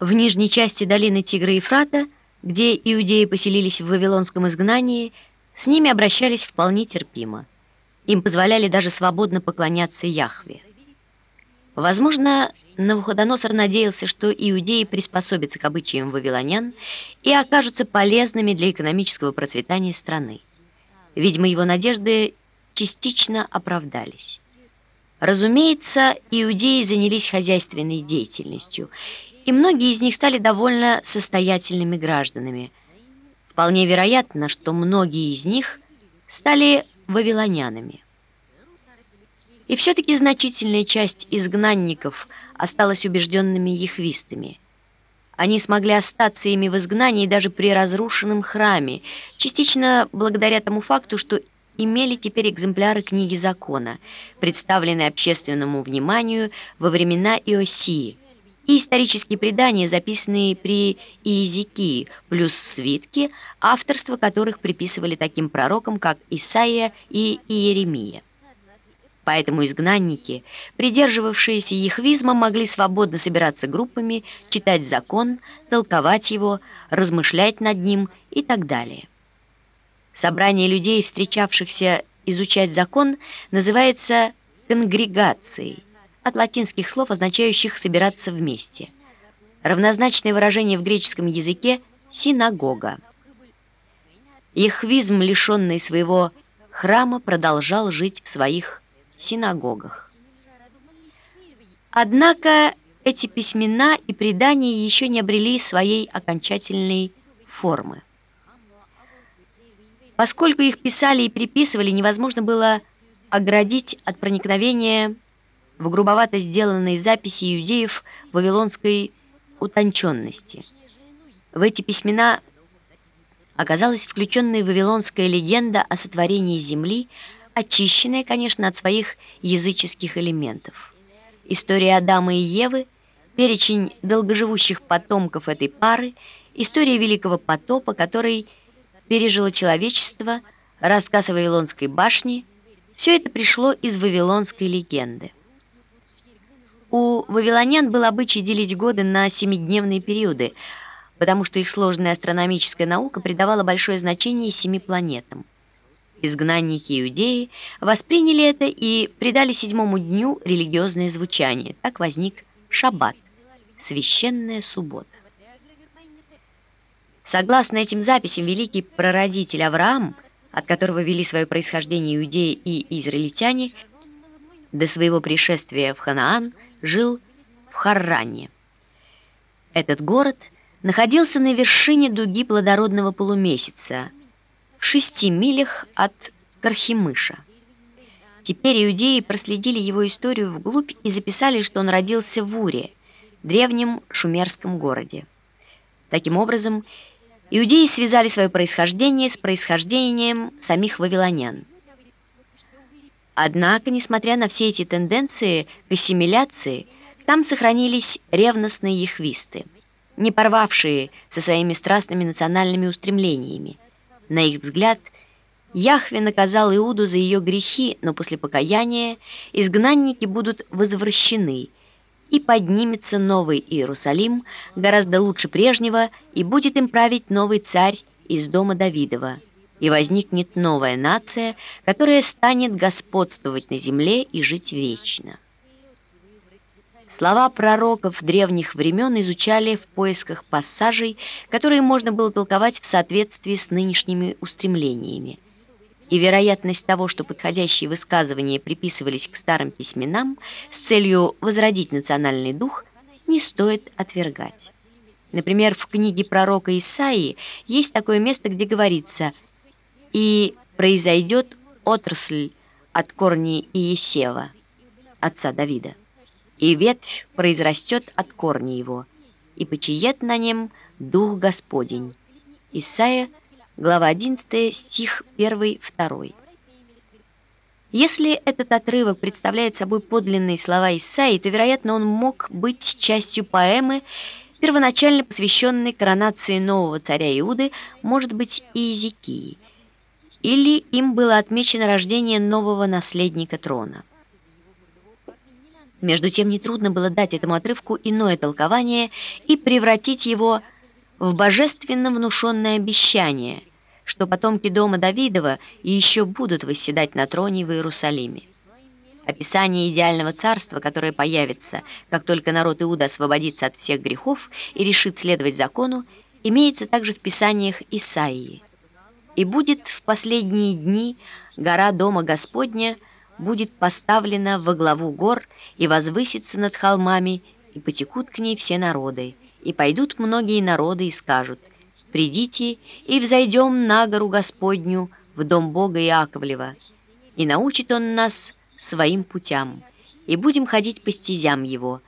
В нижней части долины Тигра и Ефрата, где иудеи поселились в вавилонском изгнании, с ними обращались вполне терпимо. Им позволяли даже свободно поклоняться Яхве. Возможно, Навуходоносор надеялся, что иудеи приспособятся к обычаям вавилонян и окажутся полезными для экономического процветания страны. Видимо, его надежды частично оправдались. Разумеется, иудеи занялись хозяйственной деятельностью – и многие из них стали довольно состоятельными гражданами. Вполне вероятно, что многие из них стали вавилонянами. И все-таки значительная часть изгнанников осталась убежденными яхвистами. Они смогли остаться ими в изгнании даже при разрушенном храме, частично благодаря тому факту, что имели теперь экземпляры книги закона, представленные общественному вниманию во времена Иосии, и исторические предания, записанные при Иезекии, плюс свитки, авторство которых приписывали таким пророкам, как Исаия и Иеремия. Поэтому изгнанники, придерживавшиеся яхвизма, могли свободно собираться группами, читать закон, толковать его, размышлять над ним и так далее. Собрание людей, встречавшихся изучать закон, называется конгрегацией – от латинских слов, означающих «собираться вместе». Равнозначное выражение в греческом языке «синагога». Ихвизм, лишенный своего храма, продолжал жить в своих синагогах. Однако эти письмена и предания еще не обрели своей окончательной формы. Поскольку их писали и приписывали, невозможно было оградить от проникновения в грубовато сделанной записи иудеев вавилонской утонченности. В эти письмена оказалась включенная вавилонская легенда о сотворении земли, очищенная, конечно, от своих языческих элементов. История Адама и Евы, перечень долгоживущих потомков этой пары, история Великого потопа, который пережило человечество, рассказ о Вавилонской башне – все это пришло из вавилонской легенды. У вавилонян был обычай делить годы на семидневные периоды, потому что их сложная астрономическая наука придавала большое значение семи планетам. Изгнанники иудеи восприняли это и придали седьмому дню религиозное звучание. Так возник шаббат, священная суббота. Согласно этим записям, великий прародитель Авраам, от которого вели свое происхождение иудеи и израильтяне, до своего пришествия в Ханаан – жил в Харране. Этот город находился на вершине дуги плодородного полумесяца, в шести милях от Кархимыша. Теперь иудеи проследили его историю вглубь и записали, что он родился в Уре, древнем шумерском городе. Таким образом, иудеи связали свое происхождение с происхождением самих вавилонян. Однако, несмотря на все эти тенденции к ассимиляции, там сохранились ревностные яхвисты, не порвавшие со своими страстными национальными устремлениями. На их взгляд, Яхве наказал Иуду за ее грехи, но после покаяния изгнанники будут возвращены, и поднимется новый Иерусалим, гораздо лучше прежнего, и будет им править новый царь из дома Давидова и возникнет новая нация, которая станет господствовать на земле и жить вечно. Слова пророков древних времен изучали в поисках пассажей, которые можно было толковать в соответствии с нынешними устремлениями. И вероятность того, что подходящие высказывания приписывались к старым письменам с целью возродить национальный дух, не стоит отвергать. Например, в книге пророка Исаии есть такое место, где говорится – и произойдет отрасль от корней Иесева, отца Давида, и ветвь произрастет от корня его, и почиет на нем Дух Господень. Исайя, глава 11, стих 1-2. Если этот отрывок представляет собой подлинные слова Исаии, то, вероятно, он мог быть частью поэмы, первоначально посвященной коронации нового царя Иуды, может быть, и Иезекии – или им было отмечено рождение нового наследника трона. Между тем нетрудно было дать этому отрывку иное толкование и превратить его в божественно внушенное обещание, что потомки дома Давидова еще будут восседать на троне в Иерусалиме. Описание идеального царства, которое появится, как только народ Иуда освободится от всех грехов и решит следовать закону, имеется также в писаниях Исаии. «И будет в последние дни гора Дома Господня будет поставлена во главу гор и возвысится над холмами, и потекут к ней все народы, и пойдут многие народы и скажут, «Придите и взойдем на гору Господню в дом Бога Иаковлева, и научит Он нас своим путям, и будем ходить по стезям Его,